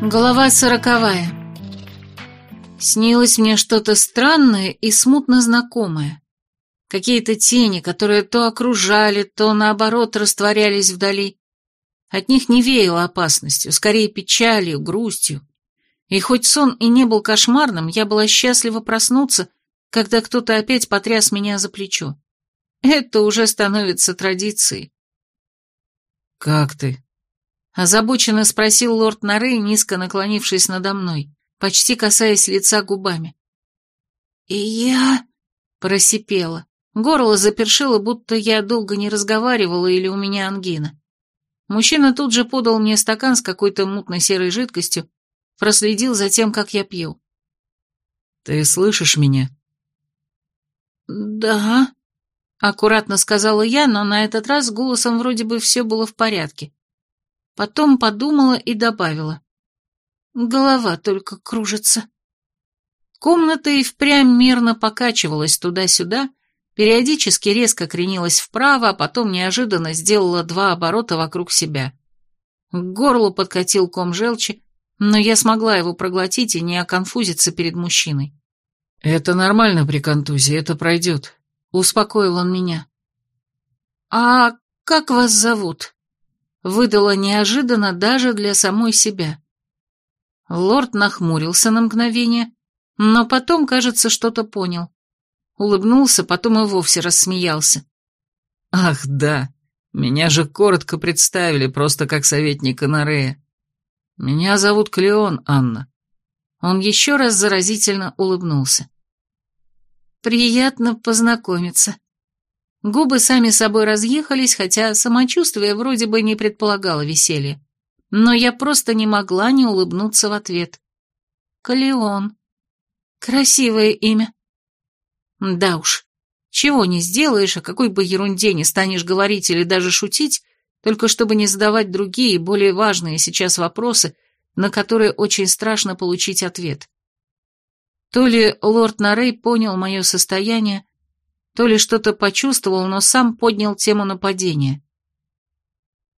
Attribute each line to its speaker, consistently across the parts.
Speaker 1: Глава сороковая. Снилось мне что-то странное и смутно знакомое. Какие-то тени, которые то окружали, то наоборот растворялись вдали. От них не веяло опасностью, скорее печалью, грустью. И хоть сон и не был кошмарным, я была счастлива проснуться, когда кто-то опять потряс меня за плечо. Это уже становится традицией.
Speaker 2: «Как ты?»
Speaker 1: Озабоченно спросил лорд Нарей, низко наклонившись надо мной, почти касаясь лица губами. «И я...» — просипела. Горло запершило, будто я долго не разговаривала или у меня ангина. Мужчина тут же подал мне стакан с какой-то мутной серой жидкостью, проследил за тем, как я пью.
Speaker 2: «Ты слышишь меня?»
Speaker 1: «Да», — аккуратно сказала я, но на этот раз голосом вроде бы все было в порядке. Потом подумала и добавила. Голова только кружится. Комната и впрямь мерно покачивалась туда-сюда, периодически резко кренилась вправо, а потом неожиданно сделала два оборота вокруг себя. К горлу подкатил ком желчи, но я смогла его проглотить и не оконфузиться перед мужчиной.
Speaker 2: «Это нормально при контузии, это пройдет», — успокоил он меня.
Speaker 1: «А как вас зовут?» выдала неожиданно даже для самой себя. Лорд нахмурился на мгновение, но потом, кажется, что-то понял. Улыбнулся, потом и вовсе рассмеялся.
Speaker 2: «Ах, да, меня же коротко представили, просто как советника Нарея. Меня зовут Клеон, Анна».
Speaker 1: Он еще раз заразительно улыбнулся. «Приятно познакомиться», Губы сами собой разъехались, хотя самочувствие вроде бы не предполагало веселья. Но я просто не могла не улыбнуться в ответ. Калеон. Красивое имя. Да уж, чего не сделаешь, о какой бы ерунде не станешь говорить или даже шутить, только чтобы не задавать другие, более важные сейчас вопросы, на которые очень страшно получить ответ. То ли лорд Нарей понял мое состояние, то ли что-то почувствовал, но сам поднял тему нападения.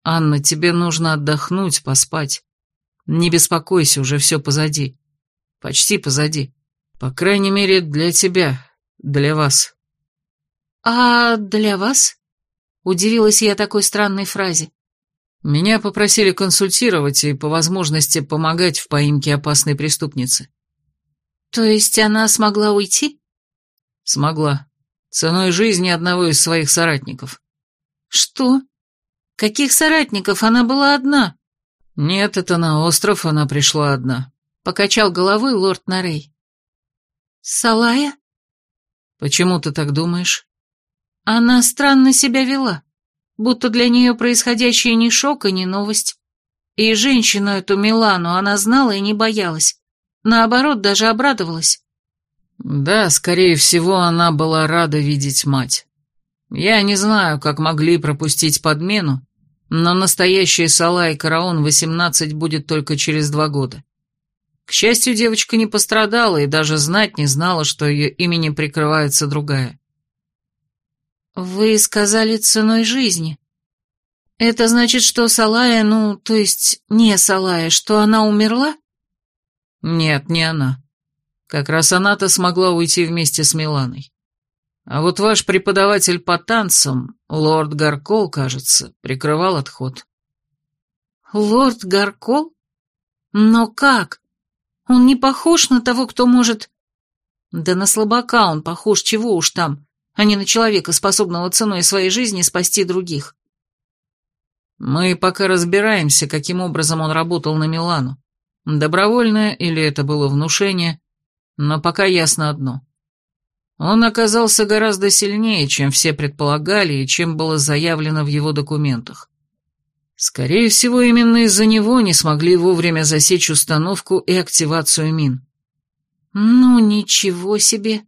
Speaker 2: «Анна, тебе нужно отдохнуть, поспать. Не беспокойся, уже все позади. Почти позади. По крайней мере, для тебя, для вас».
Speaker 1: «А для вас?» — удивилась я такой странной фразе.
Speaker 2: «Меня попросили консультировать и, по возможности, помогать в поимке опасной преступницы».
Speaker 1: «То есть она смогла уйти?»
Speaker 2: «Смогла ценой жизни одного из своих соратников.
Speaker 1: Что? Каких соратников? Она была одна.
Speaker 2: Нет, это на остров она пришла одна.
Speaker 1: Покачал головой лорд Нарей. Салая?
Speaker 2: Почему ты так думаешь?
Speaker 1: Она странно себя вела, будто для нее происходящее не шок и не новость. И женщину эту Милану она знала и не боялась. Наоборот, даже обрадовалась.
Speaker 2: Да, скорее всего, она была рада видеть мать. Я не знаю, как могли пропустить подмену, но настоящая Салай Караон 18 будет только через два года. К счастью, девочка не пострадала и даже знать не знала, что ее именем прикрывается другая.
Speaker 1: «Вы сказали ценой жизни. Это значит, что Салая, ну, то есть не Салая, что она умерла?»
Speaker 2: «Нет, не она. Как раз она-то смогла уйти вместе с Миланой. А вот ваш преподаватель по танцам, лорд Гаркол, кажется, прикрывал отход.
Speaker 1: Лорд Гаркол? Но как? Он не похож на того, кто может... Да на слабака он похож, чего уж там, а не на человека, способного ценой своей жизни спасти других.
Speaker 2: Мы пока разбираемся, каким образом он работал на Милану. Добровольное или это было внушение, но пока ясно одно. Он оказался гораздо сильнее, чем все предполагали и чем было заявлено в его документах. Скорее всего, именно из-за него не смогли вовремя засечь установку и активацию мин.
Speaker 1: Ну, ничего себе.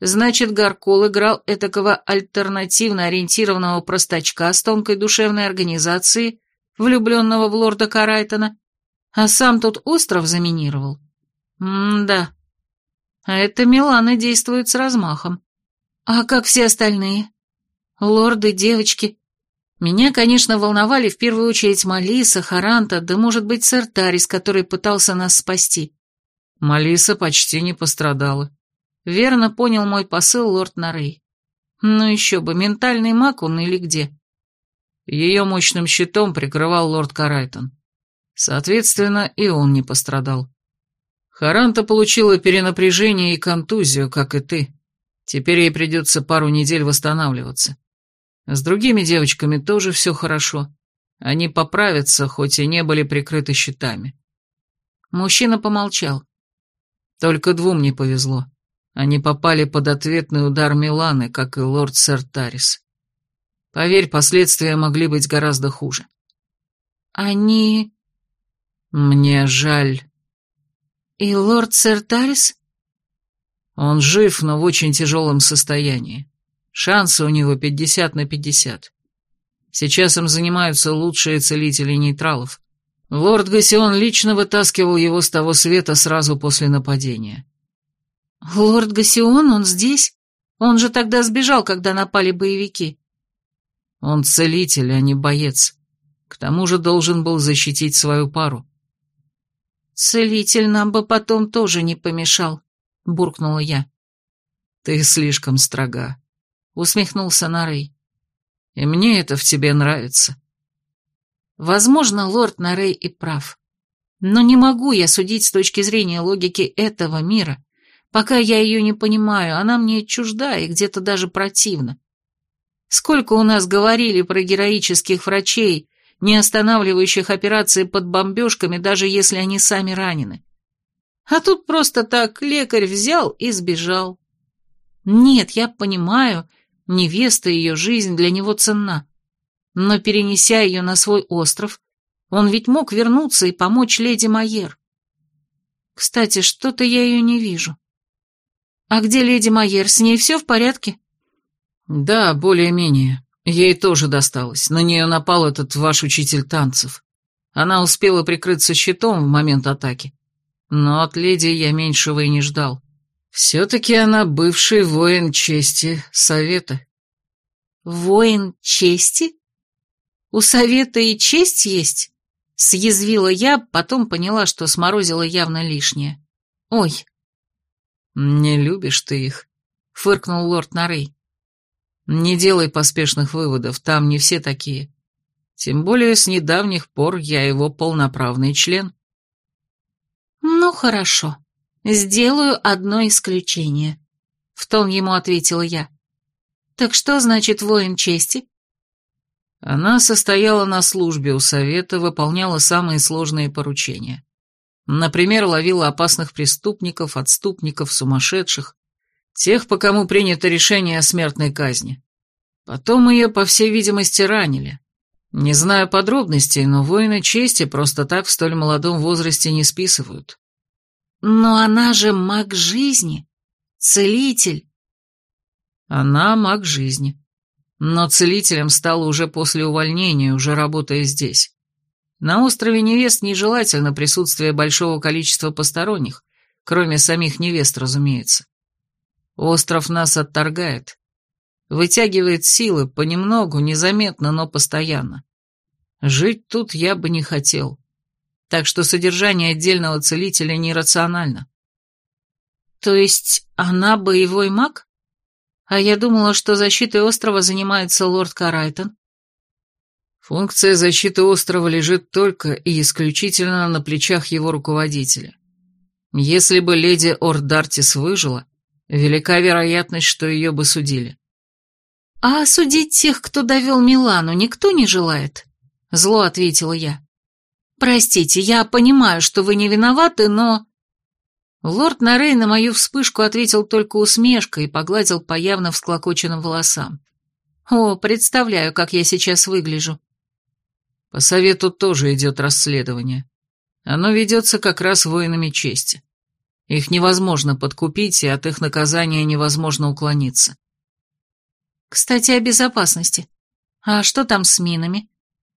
Speaker 1: Значит, Гаркол играл этакого альтернативно ориентированного простачка с тонкой душевной организацией, влюбленного в лорда Карайтона, а сам тут остров заминировал. М-да. А эта Милана действует с размахом. А как все остальные? Лорды, девочки, Меня, конечно, волновали в первую очередь Малиса, Харанта, да, может быть, сэр Тарис, который пытался нас спасти.
Speaker 2: Малиса почти не пострадала.
Speaker 1: Верно понял мой посыл лорд Нарей. Ну еще бы, ментальный маг он или где?
Speaker 2: Ее мощным щитом прикрывал лорд Карайтон. Соответственно, и он не пострадал. Харанта получила перенапряжение и контузию, как и ты. Теперь ей придется пару недель восстанавливаться. С другими девочками тоже все хорошо. Они поправятся, хоть и не были прикрыты щитами.
Speaker 1: Мужчина помолчал.
Speaker 2: Только двум не повезло. Они попали под ответный удар Миланы, как и лорд Сэр Тарис. Поверь, последствия могли быть гораздо хуже.
Speaker 1: Они...
Speaker 2: Мне жаль.
Speaker 1: И лорд Сэр Тарис?
Speaker 2: Он жив, но в очень тяжелом состоянии. Шансы у него 50 на 50. Сейчас им занимаются лучшие целители нейтралов. Лорд Гасион лично вытаскивал его с того света сразу после нападения.
Speaker 1: «Лорд Гасион, он здесь? Он же тогда сбежал, когда напали боевики».
Speaker 2: «Он целитель, а не боец. К тому же должен был защитить свою пару».
Speaker 1: «Целитель нам бы потом тоже не помешал», — буркнула я.
Speaker 2: «Ты слишком строга», — усмехнулся Нарей. «И мне это в тебе нравится».
Speaker 1: Возможно, лорд Нарей и прав. Но не могу я судить с точки зрения логики этого мира. Пока я ее не понимаю, она мне чужда и где-то даже противна. Сколько у нас говорили про героических врачей, не останавливающих операции под бомбежками, даже если они сами ранены. А тут просто так лекарь взял и сбежал. Нет, я понимаю, невеста и ее жизнь для него ценна. Но перенеся ее на свой остров, он ведь мог вернуться и помочь леди Майер. Кстати, что-то я ее не вижу. А где леди Майер? С ней все в порядке?
Speaker 2: Да, более-менее. Ей тоже досталось. На нее напал этот ваш учитель танцев. Она успела прикрыться щитом в момент атаки. Но от леди я меньшего и не ждал. Все-таки она бывший воин чести Совета.
Speaker 1: Воин чести? У Совета и честь есть? Съязвила я, потом поняла, что сморозила явно лишнее. Ой.
Speaker 2: Не любишь ты их, фыркнул лорд Нарей. Не делай поспешных выводов, там не все такие. Тем более с недавних пор я его полноправный член.
Speaker 1: Ну, хорошо. Сделаю одно исключение. В тон ему ответила я. Так что значит воин чести?
Speaker 2: Она состояла на службе у совета, выполняла самые сложные поручения. Например, ловила опасных преступников, отступников, сумасшедших, Тех, по кому принято решение о смертной казни. Потом ее, по всей видимости, ранили. Не знаю подробностей, но воины чести просто так в столь молодом возрасте не списывают.
Speaker 1: Но она же маг жизни, целитель.
Speaker 2: Она маг жизни. Но целителем стала уже после увольнения, уже работая здесь. На острове невест нежелательно присутствие большого количества посторонних, кроме самих невест, разумеется. Остров нас отторгает. Вытягивает силы понемногу, незаметно, но постоянно. Жить тут я бы не хотел. Так что содержание отдельного целителя нерационально.
Speaker 1: То есть она боевой маг? А я думала, что защитой острова занимается лорд Карайтон.
Speaker 2: Функция защиты острова лежит только и исключительно на плечах его руководителя. Если бы леди Ордартис выжила, Велика вероятность, что ее бы судили.
Speaker 1: «А судить тех, кто довел Милану, никто не желает?» Зло ответила я. «Простите, я понимаю, что вы не виноваты, но...» Лорд Нарей на мою вспышку ответил только усмешкой и погладил по явно всклокоченным волосам. «О, представляю, как я сейчас выгляжу».
Speaker 2: По совету тоже идет расследование. Оно ведется как раз воинами чести. Их невозможно подкупить, и от их наказания невозможно уклониться.
Speaker 1: Кстати, о безопасности. А что там с минами?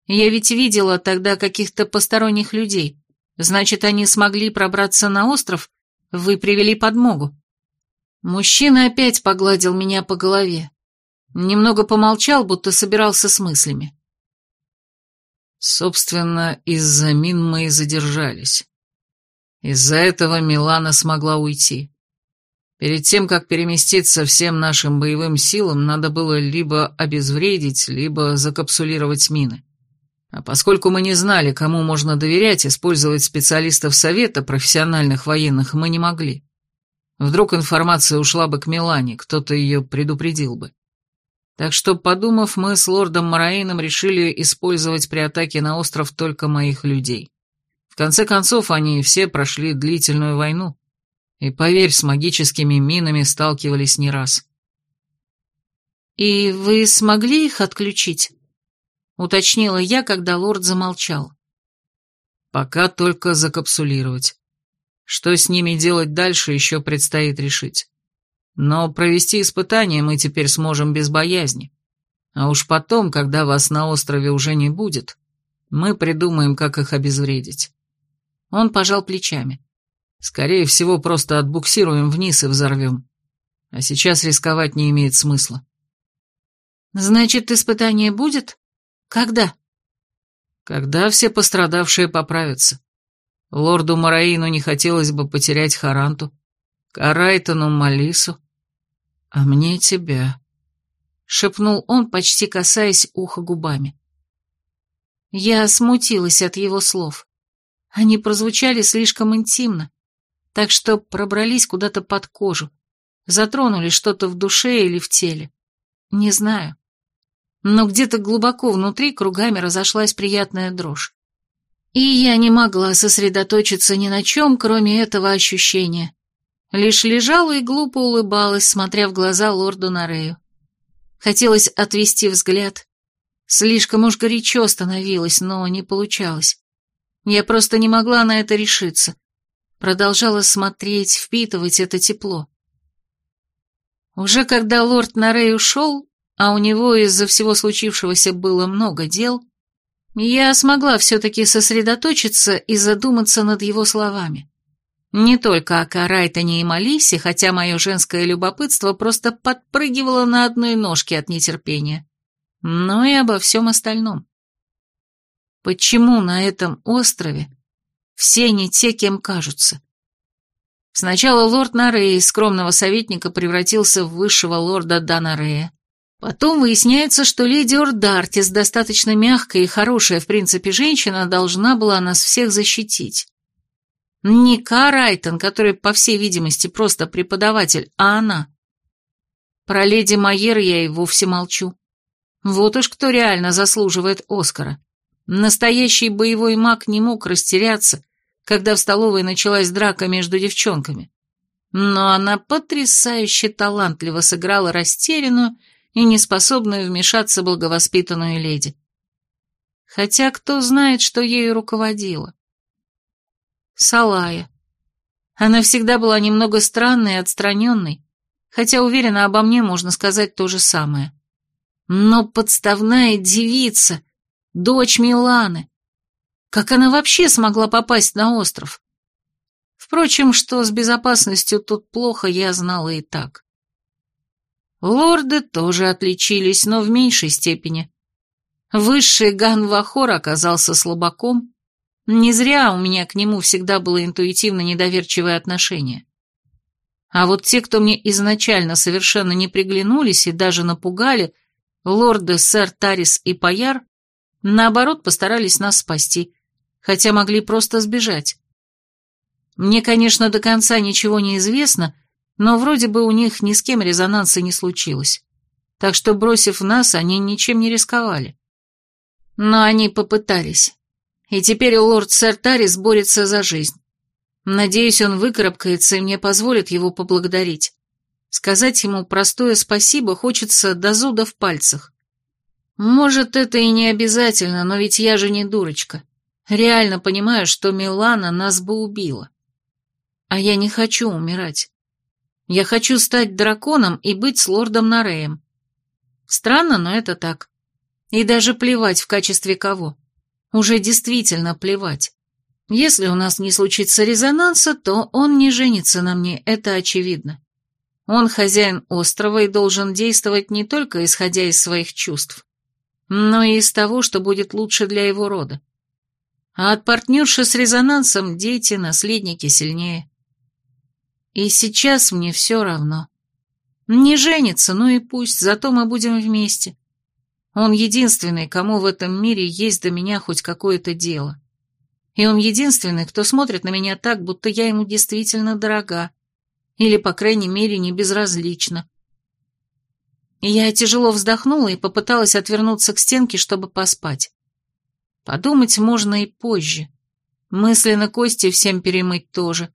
Speaker 1: Я ведь видела тогда каких-то посторонних людей. Значит, они смогли пробраться на остров? Вы привели подмогу. Мужчина опять погладил меня по голове. Немного помолчал, будто собирался с мыслями.
Speaker 2: Собственно, из-за мин мы и задержались. Из-за этого Милана смогла уйти. Перед тем, как переместиться всем нашим боевым силам, надо было либо обезвредить, либо закапсулировать мины. А поскольку мы не знали, кому можно доверять, использовать специалистов совета, профессиональных военных, мы не могли. Вдруг информация ушла бы к Милане, кто-то ее предупредил бы. Так что, подумав, мы с лордом Мараином решили использовать при атаке на остров только моих людей. В конце концов, они все прошли длительную войну, и, поверь, с магическими минами сталкивались не раз.
Speaker 1: «И вы смогли их отключить?» — уточнила я, когда лорд замолчал.
Speaker 2: «Пока только закапсулировать. Что с ними делать дальше, еще предстоит решить. Но провести испытание мы теперь сможем без боязни. А уж потом, когда вас на острове уже не будет, мы придумаем, как их обезвредить.
Speaker 1: Он пожал плечами.
Speaker 2: Скорее всего, просто отбуксируем вниз и взорвем. А сейчас рисковать не имеет смысла.
Speaker 1: Значит, испытание будет? Когда?
Speaker 2: Когда все пострадавшие поправятся. Лорду Мараину не хотелось бы потерять Харанту, Карайтону Малису, а мне тебя, — шепнул он, почти касаясь уха губами.
Speaker 1: Я смутилась от его слов. Они прозвучали слишком интимно, так что пробрались куда-то под кожу, затронули что-то в душе или в теле. Не знаю. Но где-то глубоко внутри кругами разошлась приятная дрожь. И я не могла сосредоточиться ни на чем, кроме этого ощущения. Лишь лежала и глупо улыбалась, смотря в глаза лорду Нарею. Хотелось отвести взгляд. Слишком уж горячо становилось, но не получалось. Я просто не могла на это решиться. Продолжала смотреть, впитывать это тепло. Уже когда лорд Нарей ушел, а у него из-за всего случившегося было много дел, я смогла все-таки сосредоточиться и задуматься над его словами. Не только о Карайтоне и Малисе, хотя мое женское любопытство просто подпрыгивало на одной ножке от нетерпения, но и обо всем остальном. Почему на этом острове все не те, кем кажутся? Сначала лорд Нарей из скромного советника превратился в высшего лорда Данарея. Потом выясняется, что леди Ордартис, достаточно мягкая и хорошая, в принципе, женщина, должна была нас всех защитить. Не Карайтон, который, по всей видимости, просто преподаватель, а она. Про леди Майер я и вовсе молчу. Вот уж кто реально заслуживает Оскара. Настоящий боевой маг не мог растеряться, когда в столовой началась драка между девчонками. Но она потрясающе талантливо сыграла растерянную и неспособную вмешаться благовоспитанную леди. Хотя кто знает, что ею руководила. Салая. Она всегда была немного странной и отстраненной, хотя уверена, обо мне можно сказать то же самое. Но подставная девица — Дочь Миланы. Как она вообще смогла попасть на остров? Впрочем, что с безопасностью тут плохо, я знала и так. Лорды тоже отличились, но в меньшей степени. Высший Ганвахор оказался слабаком. Не зря у меня к нему всегда было интуитивно недоверчивое отношение. А вот те, кто мне изначально совершенно не приглянулись и даже напугали, лорды сэр Тарис и Паяр, Наоборот, постарались нас спасти, хотя могли просто сбежать. Мне, конечно, до конца ничего не известно, но вроде бы у них ни с кем резонанса не случилось. Так что, бросив нас, они ничем не рисковали. Но они попытались. И теперь лорд Сартарис борется за жизнь. Надеюсь, он выкарабкается и мне позволит его поблагодарить. Сказать ему простое спасибо хочется до зуда в пальцах. Может, это и не обязательно, но ведь я же не дурочка. Реально понимаю, что Милана нас бы убила. А я не хочу умирать. Я хочу стать драконом и быть с лордом Нареем. Странно, но это так. И даже плевать в качестве кого. Уже действительно плевать. Если у нас не случится резонанса, то он не женится на мне, это очевидно. Он хозяин острова и должен действовать не только исходя из своих чувств, но и из того, что будет лучше для его рода. А от партнерши с резонансом дети, наследники сильнее. И сейчас мне все равно. Не женится, ну и пусть, зато мы будем вместе. Он единственный, кому в этом мире есть до меня хоть какое-то дело. И он единственный, кто смотрит на меня так, будто я ему действительно дорога. Или, по крайней мере, не безразлична. Я тяжело вздохнула и попыталась отвернуться к стенке, чтобы поспать. Подумать можно и позже. Мысленно кости всем перемыть тоже.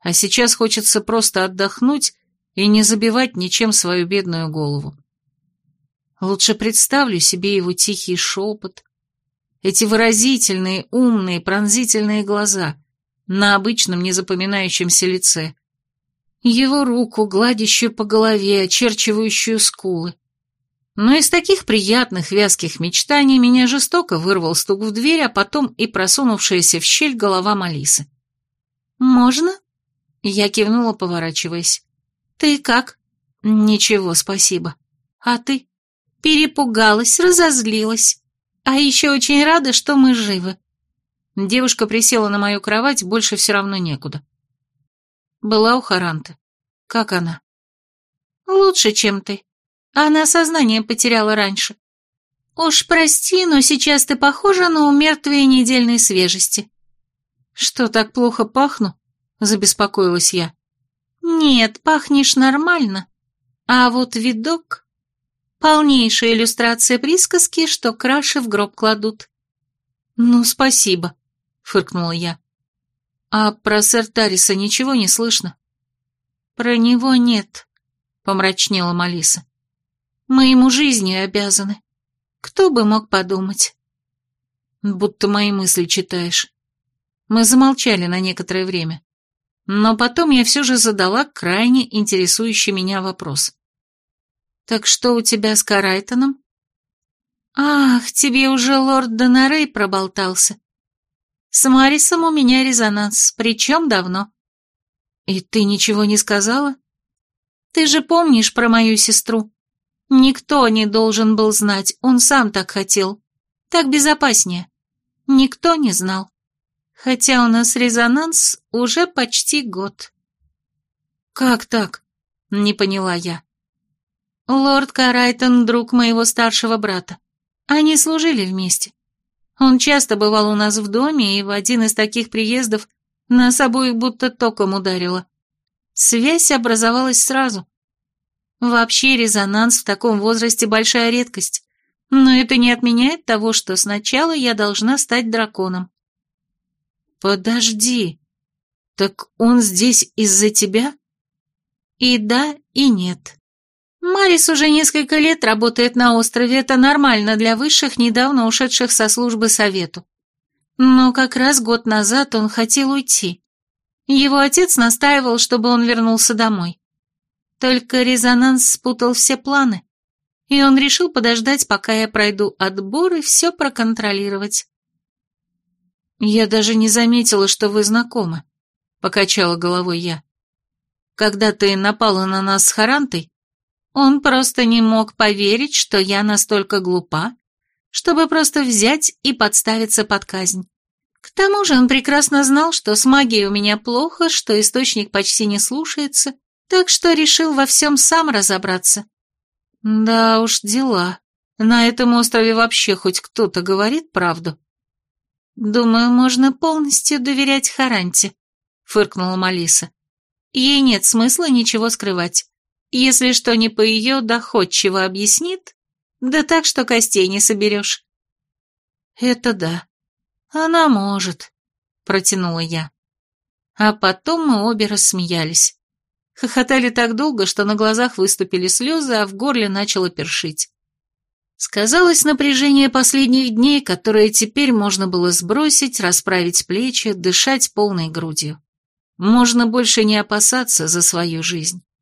Speaker 1: А сейчас хочется просто отдохнуть и не забивать ничем свою бедную голову. Лучше представлю себе его тихий шепот, эти выразительные, умные, пронзительные глаза на обычном незапоминающемся лице, его руку, гладящую по голове, очерчивающую скулы. Но из таких приятных вязких мечтаний меня жестоко вырвал стук в дверь, а потом и просунувшаяся в щель голова Малисы. «Можно?» Я кивнула, поворачиваясь. «Ты как?» «Ничего, спасибо. А ты?» «Перепугалась, разозлилась. А еще очень рада, что мы живы». Девушка присела на мою кровать, больше все равно некуда. Была у Харанты. Как она? Лучше, чем ты. Она сознание потеряла раньше. Уж прости, но сейчас ты похожа на умертвие недельной свежести. Что, так плохо пахну? Забеспокоилась я. Нет, пахнешь нормально. А вот видок... Полнейшая иллюстрация присказки, что краши в гроб кладут. Ну, спасибо, фыркнула я. А про сэр Тариса ничего не слышно? Про него нет, помрачнела Малиса. Мы ему жизнью обязаны. Кто бы мог подумать? Будто мои мысли читаешь. Мы замолчали на некоторое время. Но потом я все же задала крайне интересующий меня вопрос. «Так что у тебя с Карайтоном?» «Ах, тебе уже лорд Донорей проболтался. С Марисом у меня резонанс, причем давно. И ты ничего не сказала? Ты же помнишь про мою сестру? Никто не должен был знать, он сам так хотел. Так безопаснее. Никто не знал. Хотя у нас резонанс уже почти год. Как так? Не поняла я. Лорд Карайтон – друг моего старшего брата. Они служили вместе. Он часто бывал у нас в доме, и в один из таких приездов нас обоих будто током ударило. Связь образовалась сразу. Вообще резонанс в таком возрасте большая редкость, но это не отменяет того, что сначала я должна стать драконом. Подожди, так он здесь из-за тебя? И да, и нет. Марис уже несколько лет работает на острове, это нормально для высших, недавно ушедших со службы совету. Но как раз год назад он хотел уйти. Его отец настаивал, чтобы он вернулся домой. Только резонанс спутал все планы, и он решил подождать, пока я пройду отбор и все проконтролировать. «Я даже не заметила, что вы знакомы», — покачала головой я. «Когда ты напала на нас с Харантой, он просто не мог поверить, что я настолько глупа, чтобы просто взять и подставиться под казнь. К тому же он прекрасно знал, что с магией у меня плохо, что источник почти не слушается, так что решил во всем сам разобраться. Да уж, дела. На этом острове вообще хоть кто-то говорит правду? Думаю, можно полностью доверять Харанте, фыркнула Малиса. Ей нет смысла ничего скрывать. Если что не по ее доходчиво объяснит, да так, что костей не соберешь. Это да. Она может, протянула я. А потом мы обе рассмеялись. Хохотали так долго, что на глазах выступили слезы, а в горле начало першить. Сказалось напряжение последних дней, которое теперь можно было сбросить, расправить плечи, дышать полной грудью. Можно больше не опасаться за свою жизнь.